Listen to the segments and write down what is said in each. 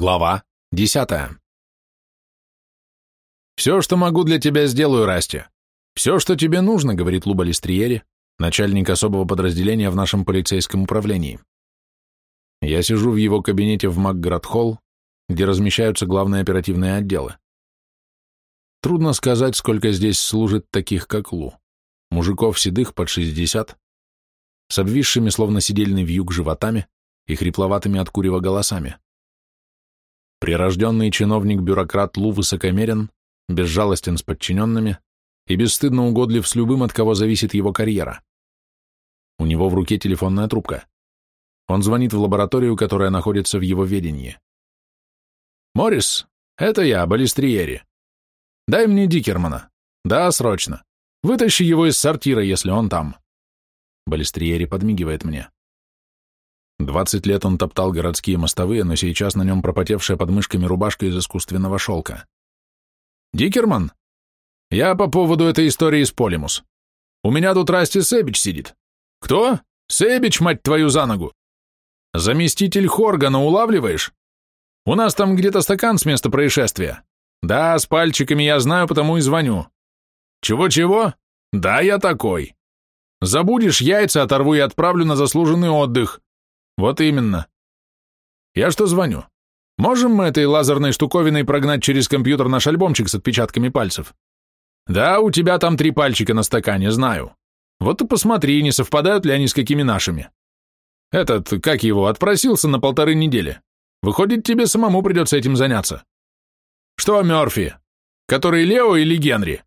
Глава десятая. «Все, что могу для тебя, сделаю, Расти. Все, что тебе нужно», — говорит Луба Листриери, начальник особого подразделения в нашем полицейском управлении. Я сижу в его кабинете в Макград-Холл, где размещаются главные оперативные отделы. Трудно сказать, сколько здесь служит таких, как Лу. Мужиков седых под 60, с обвисшими, словно сидельный вьюг, животами и хрипловатыми от курева голосами. Прирожденный чиновник-бюрократ Лу высокомерен, безжалостен с подчиненными и бесстыдно угодлив с любым, от кого зависит его карьера. У него в руке телефонная трубка. Он звонит в лабораторию, которая находится в его ведении. «Моррис, это я, Балестриери. Дай мне Дикермана. Да, срочно. Вытащи его из сортира, если он там». Балестриери подмигивает мне. Двадцать лет он топтал городские мостовые, но сейчас на нем пропотевшая под мышками рубашка из искусственного шелка. «Дикерман? Я по поводу этой истории с Полимус. У меня тут Расти Себич сидит. Кто? Себич, мать твою, за ногу! Заместитель Хоргана улавливаешь? У нас там где-то стакан с места происшествия. Да, с пальчиками я знаю, потому и звоню. Чего-чего? Да, я такой. Забудешь, яйца оторву и отправлю на заслуженный отдых. Вот именно. Я что звоню? Можем мы этой лазерной штуковиной прогнать через компьютер наш альбомчик с отпечатками пальцев? Да, у тебя там три пальчика на стакане, знаю. Вот и посмотри, не совпадают ли они с какими нашими. Этот, как его, отпросился на полторы недели. Выходит, тебе самому придется этим заняться. Что, Мёрфи? Который Лео или Генри?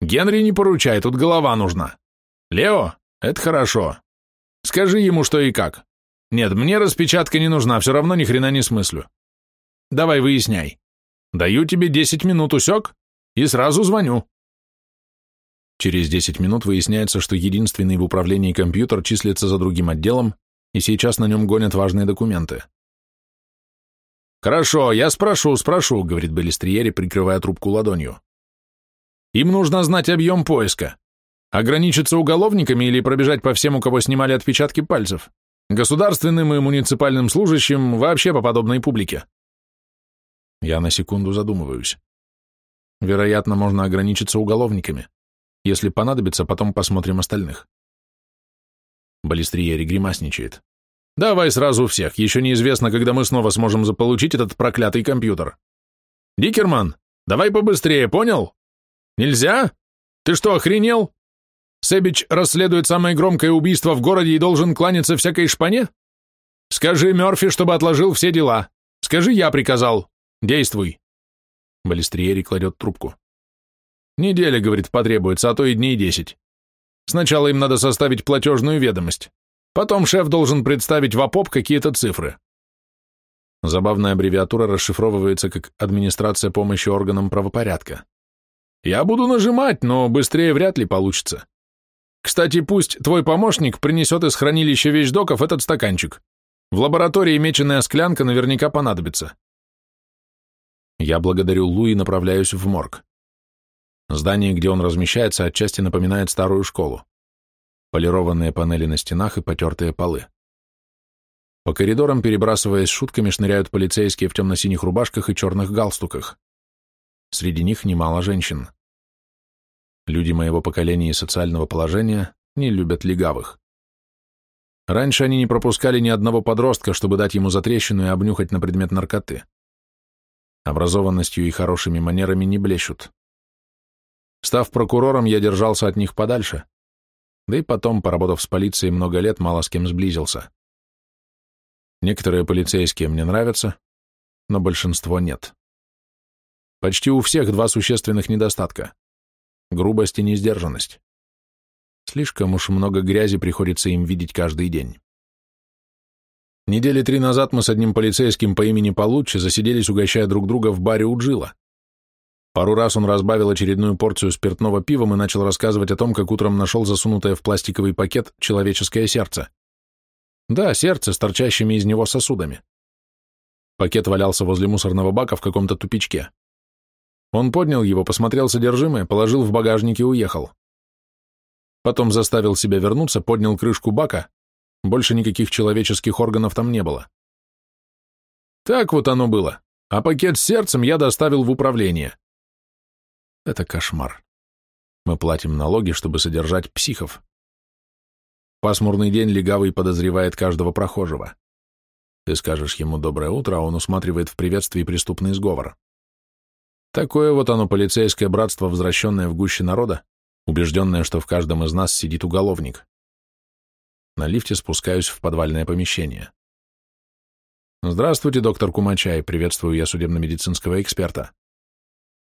Генри не поручай, тут голова нужна. Лео? Это хорошо. Скажи ему, что и как. Нет, мне распечатка не нужна, все равно ни хрена не смыслю. Давай выясняй. Даю тебе 10 минут, усек? И сразу звоню. Через 10 минут выясняется, что единственный в управлении компьютер числится за другим отделом, и сейчас на нем гонят важные документы. «Хорошо, я спрошу, спрошу», — говорит Беллистриери, прикрывая трубку ладонью. «Им нужно знать объем поиска. Ограничиться уголовниками или пробежать по всем, у кого снимали отпечатки пальцев? Государственным и муниципальным служащим вообще по подобной публике. Я на секунду задумываюсь. Вероятно, можно ограничиться уголовниками. Если понадобится, потом посмотрим остальных. Балестриери гримасничает. Давай сразу всех, еще неизвестно, когда мы снова сможем заполучить этот проклятый компьютер. Дикерман, давай побыстрее, понял? Нельзя? Ты что, охренел? Себич расследует самое громкое убийство в городе и должен кланяться всякой шпане? Скажи Мёрфи, чтобы отложил все дела. Скажи, я приказал. Действуй. Балестриери кладет трубку. Неделя, говорит, потребуется, а то и дней десять. Сначала им надо составить платежную ведомость. Потом шеф должен представить в ОПОП какие-то цифры. Забавная аббревиатура расшифровывается как «Администрация помощи органам правопорядка». Я буду нажимать, но быстрее вряд ли получится. Кстати, пусть твой помощник принесет из хранилища вещдоков этот стаканчик. В лаборатории меченая склянка наверняка понадобится. Я благодарю Лу и направляюсь в морг. Здание, где он размещается, отчасти напоминает старую школу. Полированные панели на стенах и потертые полы. По коридорам, перебрасываясь шутками, шныряют полицейские в темно-синих рубашках и черных галстуках. Среди них немало женщин. Люди моего поколения и социального положения не любят легавых. Раньше они не пропускали ни одного подростка, чтобы дать ему затрещину и обнюхать на предмет наркоты. Образованностью и хорошими манерами не блещут. Став прокурором, я держался от них подальше, да и потом, поработав с полицией много лет, мало с кем сблизился. Некоторые полицейские мне нравятся, но большинство нет. Почти у всех два существенных недостатка грубость и несдержанность. Слишком уж много грязи приходится им видеть каждый день. Недели три назад мы с одним полицейским по имени Получше засиделись, угощая друг друга в баре у Джила. Пару раз он разбавил очередную порцию спиртного пивом и начал рассказывать о том, как утром нашел засунутое в пластиковый пакет человеческое сердце. Да, сердце с торчащими из него сосудами. Пакет валялся возле мусорного бака в каком-то тупичке. Он поднял его, посмотрел содержимое, положил в багажник и уехал. Потом заставил себя вернуться, поднял крышку бака. Больше никаких человеческих органов там не было. Так вот оно было. а пакет с сердцем я доставил в управление. Это кошмар. Мы платим налоги, чтобы содержать психов. Пасмурный день легавый подозревает каждого прохожего. Ты скажешь ему «доброе утро», а он усматривает в приветствии преступный сговор. Такое вот оно полицейское братство, возвращенное в гуще народа, убежденное, что в каждом из нас сидит уголовник. На лифте спускаюсь в подвальное помещение. «Здравствуйте, доктор Кумачай», — приветствую я судебно-медицинского эксперта.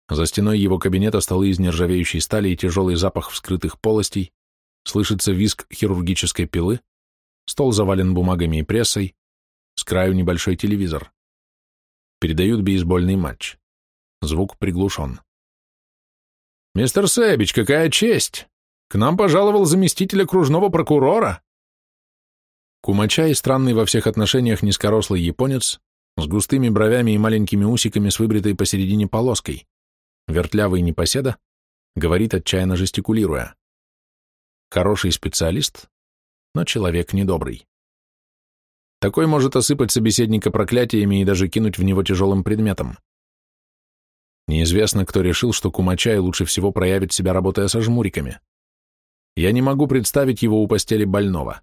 За стеной его кабинета столы из нержавеющей стали и тяжелый запах вскрытых полостей, слышится визг хирургической пилы, стол завален бумагами и прессой, с краю небольшой телевизор. Передают бейсбольный матч. Звук приглушен. «Мистер Сэбич, какая честь! К нам пожаловал заместитель окружного прокурора!» Кумачай, странный во всех отношениях низкорослый японец, с густыми бровями и маленькими усиками с выбритой посередине полоской вертлявый непоседа, говорит, отчаянно жестикулируя. Хороший специалист, но человек недобрый. Такой может осыпать собеседника проклятиями и даже кинуть в него тяжелым предметом. Неизвестно, кто решил, что Кумачай лучше всего проявит себя, работая со жмуриками. Я не могу представить его у постели больного.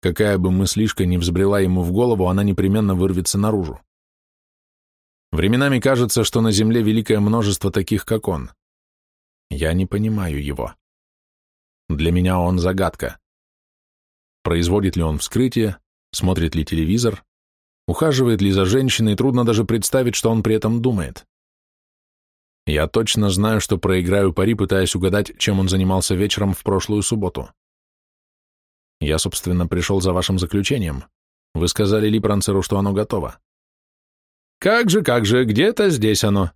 Какая бы мыслишка ни взбрела ему в голову, она непременно вырвется наружу. Временами кажется, что на Земле великое множество таких, как он. Я не понимаю его. Для меня он загадка. Производит ли он вскрытие, смотрит ли телевизор, ухаживает ли за женщиной, трудно даже представить, что он при этом думает. Я точно знаю, что проиграю пари, пытаясь угадать, чем он занимался вечером в прошлую субботу. Я, собственно, пришел за вашим заключением. Вы сказали Липранцеру, что оно готово. Как же, как же, где-то здесь оно.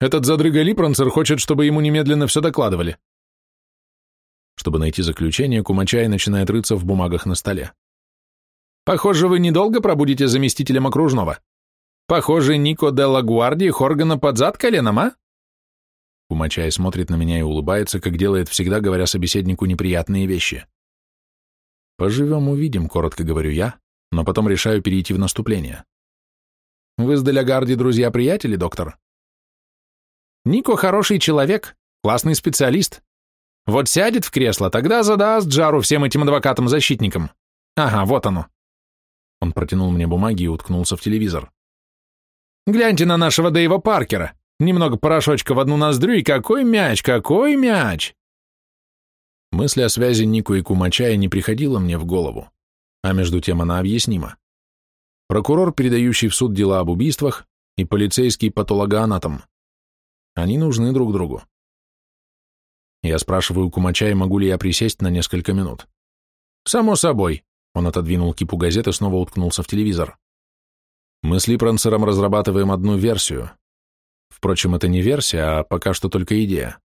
Этот задрыга Липранцер хочет, чтобы ему немедленно все докладывали. Чтобы найти заключение, Кумачай начинает рыться в бумагах на столе. Похоже, вы недолго пробудете заместителем окружного. Похоже, Нико де Лагуарди Хоргана под зад коленом, а? Кумачай смотрит на меня и улыбается, как делает всегда, говоря собеседнику неприятные вещи. «Поживем, увидим», — коротко говорю я, но потом решаю перейти в наступление. Вы с Делягарди друзья-приятели, доктор? Нико хороший человек, классный специалист. Вот сядет в кресло, тогда задаст жару всем этим адвокатам-защитникам. Ага, вот оно. Он протянул мне бумаги и уткнулся в телевизор. Гляньте на нашего Дэйва Паркера. Немного порошочка в одну ноздрю, и какой мяч, какой мяч! Мысль о связи Нику и Кумачая не приходила мне в голову, а между тем она объяснима прокурор, передающий в суд дела об убийствах, и полицейский патологоанатом. Они нужны друг другу. Я спрашиваю Кумачая, могу ли я присесть на несколько минут. «Само собой», — он отодвинул кипу газет и снова уткнулся в телевизор. «Мы с Липранцером разрабатываем одну версию. Впрочем, это не версия, а пока что только идея.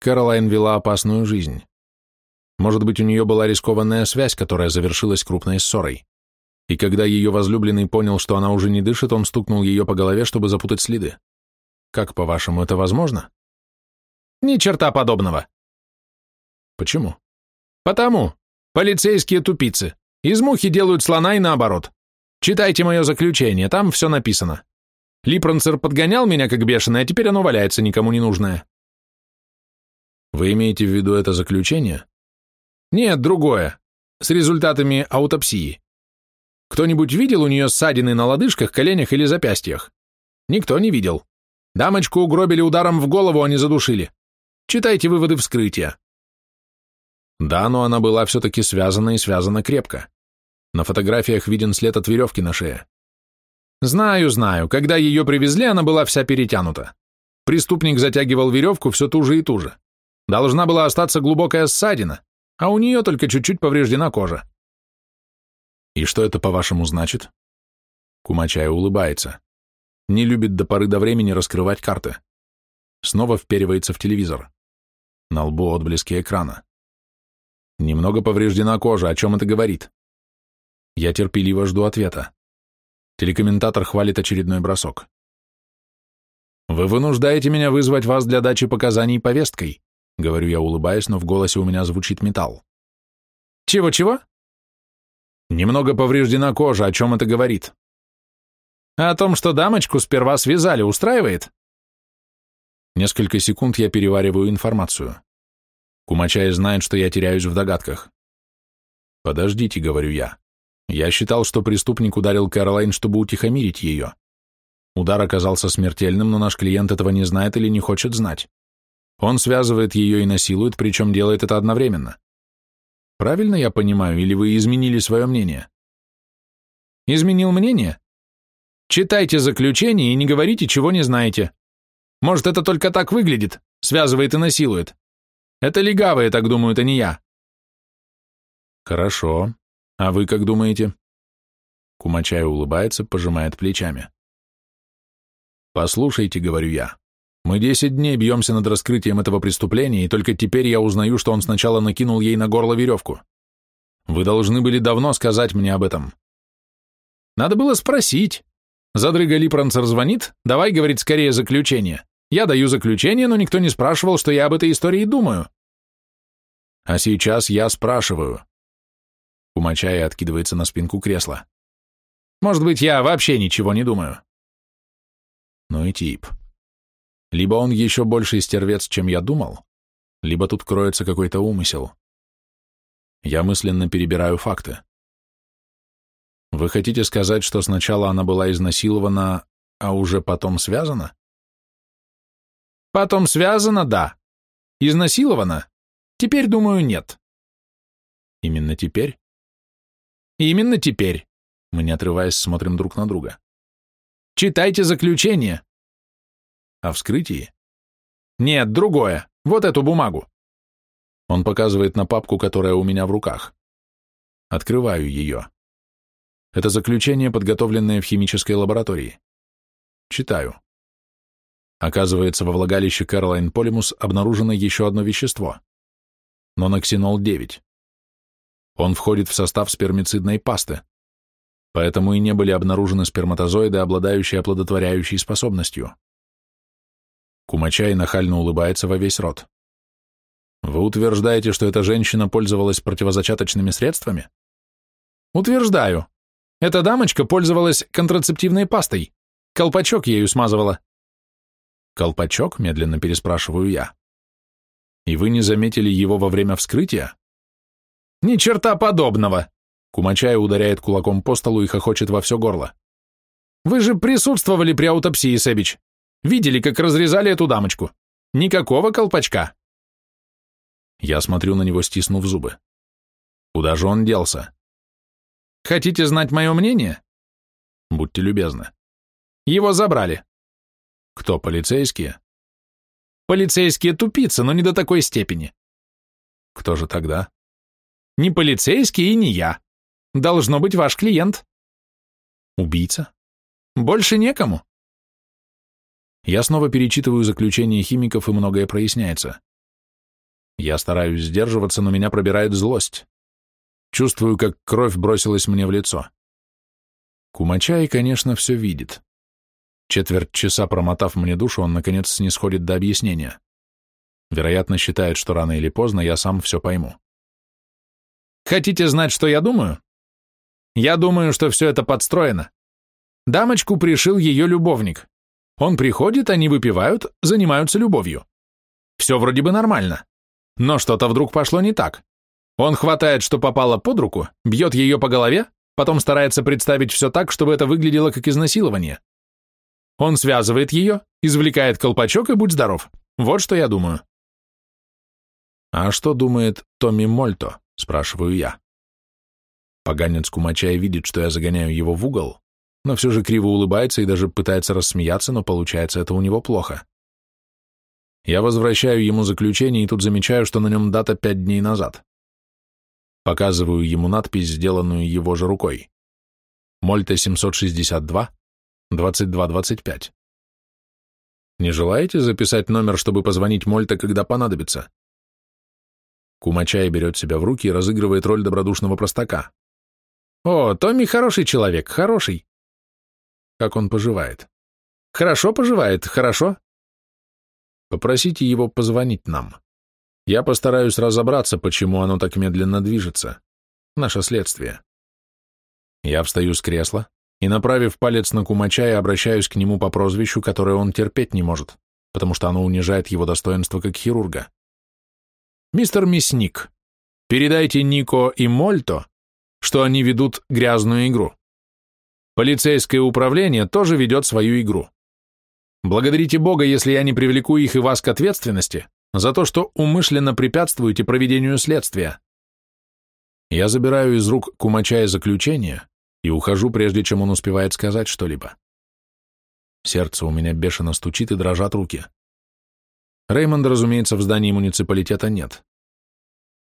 Кэролайн вела опасную жизнь. Может быть, у нее была рискованная связь, которая завершилась крупной ссорой и когда ее возлюбленный понял, что она уже не дышит, он стукнул ее по голове, чтобы запутать следы. Как, по-вашему, это возможно? Ни черта подобного. Почему? Потому. Полицейские тупицы. Из мухи делают слона и наоборот. Читайте мое заключение, там все написано. Липранцер подгонял меня как бешеный, а теперь оно валяется никому не нужное. Вы имеете в виду это заключение? Нет, другое. С результатами аутопсии. Кто-нибудь видел у нее ссадины на лодыжках, коленях или запястьях? Никто не видел. Дамочку угробили ударом в голову, а не задушили. Читайте выводы вскрытия. Да, но она была все-таки связана и связана крепко. На фотографиях виден след от веревки на шее. Знаю, знаю, когда ее привезли, она была вся перетянута. Преступник затягивал веревку все туже и туже. Должна была остаться глубокая ссадина, а у нее только чуть-чуть повреждена кожа. И что это, по-вашему, значит? Кумачай улыбается. Не любит до поры до времени раскрывать карты. Снова вперивается в телевизор. На лбу отблески экрана. Немного повреждена кожа, о чем это говорит? Я терпеливо жду ответа. Телекомментатор хвалит очередной бросок. «Вы вынуждаете меня вызвать вас для дачи показаний повесткой», говорю я, улыбаясь, но в голосе у меня звучит металл. «Чего-чего?» Немного повреждена кожа, о чем это говорит? О том, что дамочку сперва связали, устраивает? Несколько секунд я перевариваю информацию. Кумачай знает, что я теряюсь в догадках. «Подождите», — говорю я. Я считал, что преступник ударил Кэролайн, чтобы утихомирить ее. Удар оказался смертельным, но наш клиент этого не знает или не хочет знать. Он связывает ее и насилует, причем делает это одновременно. Правильно я понимаю, или вы изменили свое мнение? Изменил мнение? Читайте заключение и не говорите, чего не знаете. Может, это только так выглядит, связывает и насилует. Это легавые так думают, а не я. Хорошо. А вы как думаете? Кумачай улыбается, пожимает плечами. Послушайте, говорю я, мы десять дней бьемся над раскрытием этого преступления, и только теперь я узнаю, что он сначала накинул ей на горло веревку. Вы должны были давно сказать мне об этом. Надо было спросить. Задрыга Липранцер звонит, давай, говорит, скорее заключение. Я даю заключение, но никто не спрашивал, что я об этой истории думаю. А сейчас я спрашиваю. Кумачай откидывается на спинку кресла. Может быть, я вообще ничего не думаю. Ну и тип. Либо он еще больше стервец, чем я думал, либо тут кроется какой-то умысел. Я мысленно перебираю факты. Вы хотите сказать, что сначала она была изнасилована, а уже потом связана? Потом связано, да. Изнасиловано? Теперь, думаю, нет. Именно теперь? Именно теперь. Мы, не отрываясь, смотрим друг на друга. Читайте заключение. О вскрытии? Нет, другое. Вот эту бумагу. Он показывает на папку, которая у меня в руках. Открываю ее. Это заключение, подготовленное в химической лаборатории. Читаю. Оказывается, во влагалище Кэролайн Полимус обнаружено еще одно вещество – ноноксинол-9. Он входит в состав спермицидной пасты, поэтому и не были обнаружены сперматозоиды, обладающие оплодотворяющей способностью. Кумачай нахально улыбается во весь рот. Вы утверждаете, что эта женщина пользовалась противозачаточными средствами? Утверждаю. Эта дамочка пользовалась контрацептивной пастой. Колпачок ею смазывала. «Колпачок?» — медленно переспрашиваю я. «И вы не заметили его во время вскрытия?» «Ни черта подобного!» Кумачай ударяет кулаком по столу и хохочет во все горло. «Вы же присутствовали при аутопсии, Сэбич. Видели, как разрезали эту дамочку. Никакого колпачка!» Я смотрю на него, стиснув зубы. Куда же он делся? Хотите знать мое мнение? Будьте любезны. Его забрали. Кто, полицейские? Полицейские тупицы, но не до такой степени. Кто же тогда? Не полицейский и не я. Должно быть ваш клиент. Убийца? Больше некому. Я снова перечитываю заключение химиков, и многое проясняется. Я стараюсь сдерживаться, но меня пробирает злость. Чувствую, как кровь бросилась мне в лицо. Кумачай, конечно, все видит. Четверть часа промотав мне душу, он, наконец, снисходит до объяснения. Вероятно, считает, что рано или поздно я сам все пойму. Хотите знать, что я думаю? Я думаю, что все это подстроено. Дамочку пришил ее любовник. Он приходит, они выпивают, занимаются любовью. Все вроде бы нормально. Но что-то вдруг пошло не так. Он хватает, что попало под руку, бьет ее по голове, потом старается представить все так, чтобы это выглядело как изнасилование. Он связывает ее, извлекает колпачок и будь здоров. Вот что я думаю. «А что думает Томми Мольто?» – спрашиваю я. Поганец Кумачай видит, что я загоняю его в угол, но все же криво улыбается и даже пытается рассмеяться, но получается это у него плохо. Я возвращаю ему заключение и тут замечаю, что на нем дата пять дней назад. Показываю ему надпись, сделанную его же рукой. Мольто 762, 2225. Не желаете записать номер, чтобы позвонить Мольта, когда понадобится? Кумачай берет себя в руки и разыгрывает роль добродушного простака. О, Томми хороший человек, хороший. Как он поживает? Хорошо поживает, хорошо. Попросите его позвонить нам. Я постараюсь разобраться, почему оно так медленно движется. Наше следствие. Я встаю с кресла, и, направив палец на Кумача, я обращаюсь к нему по прозвищу, которое он терпеть не может, потому что оно унижает его достоинство как хирурга. «Мистер Мясник, передайте Нико и Мольто, что они ведут грязную игру. Полицейское управление тоже ведет свою игру. Благодарите Бога, если я не привлеку их и вас к ответственности за то, что умышленно препятствуете проведению следствия. Я забираю из рук Кумача заключение и ухожу, прежде чем он успевает сказать что-либо. Сердце у меня бешено стучит и дрожат руки. Реймонда, разумеется, в здании муниципалитета нет.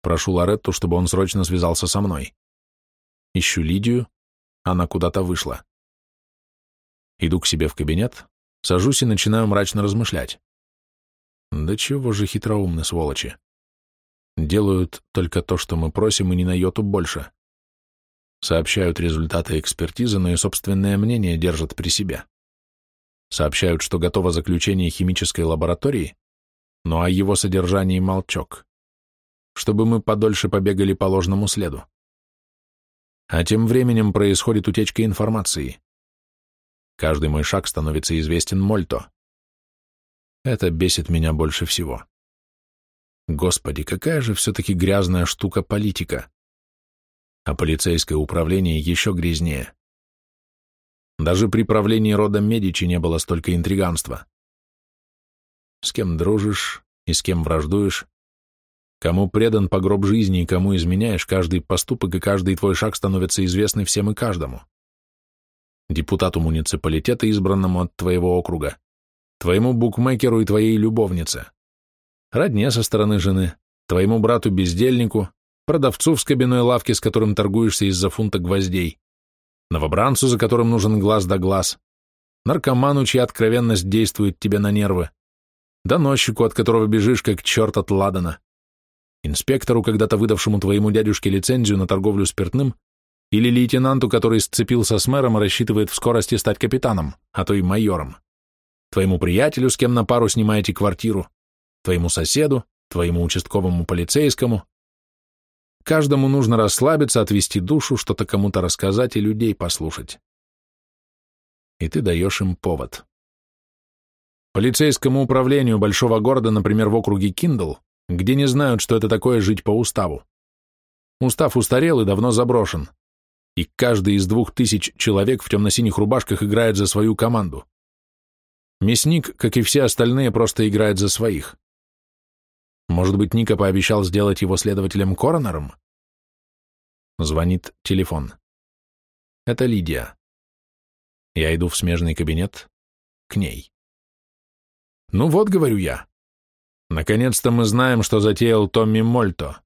Прошу Лоретту, чтобы он срочно связался со мной. Ищу Лидию, она куда-то вышла. Иду к себе в кабинет, сажусь и начинаю мрачно размышлять. Да чего же хитроумны сволочи. Делают только то, что мы просим, и не на йоту больше. Сообщают результаты экспертизы, но и собственное мнение держат при себе. Сообщают, что готово заключение химической лаборатории, но о его содержании молчок. Чтобы мы подольше побегали по ложному следу. А тем временем происходит утечка информации. Каждый мой шаг становится известен Мольто. Это бесит меня больше всего. Господи, какая же все-таки грязная штука политика. А полицейское управление еще грязнее. Даже при правлении рода Медичи не было столько интриганства. С кем дружишь и с кем враждуешь, кому предан по гроб жизни и кому изменяешь, каждый поступок и каждый твой шаг становятся известны всем и каждому. Депутату муниципалитета, избранному от твоего округа, твоему букмекеру и твоей любовнице. Родне со стороны жены, твоему брату-бездельнику, продавцу в скобяной лавке, с которым торгуешься из-за фунта гвоздей, новобранцу, за которым нужен глаз да глаз, наркоману, чья откровенность действует тебе на нервы, доносчику, от которого бежишь, как черт от ладана, инспектору, когда-то выдавшему твоему дядюшке лицензию на торговлю спиртным, или лейтенанту, который сцепился с мэром и рассчитывает вскорости стать капитаном, а то и майором, твоему приятелю, с кем на пару снимаете квартиру, твоему соседу, твоему участковому полицейскому. Каждому нужно расслабиться, отвести душу, что-то кому-то рассказать и людей послушать. И ты даешь им повод. Полицейскому управлению большого города, например, в округе Киндл, где не знают, что это такое жить по уставу. Устав устарел и давно заброшен, и каждый из двух тысяч человек в темно-синих рубашках играет за свою команду. Мясник, как и все остальные, просто играет за своих. Может быть, Ника пообещал сделать его следователем-коронером? Звонит телефон. Это Лидия. Я иду в смежный кабинет к ней. Ну вот, говорю я. Наконец-то мы знаем, что затеял Томми Мольто.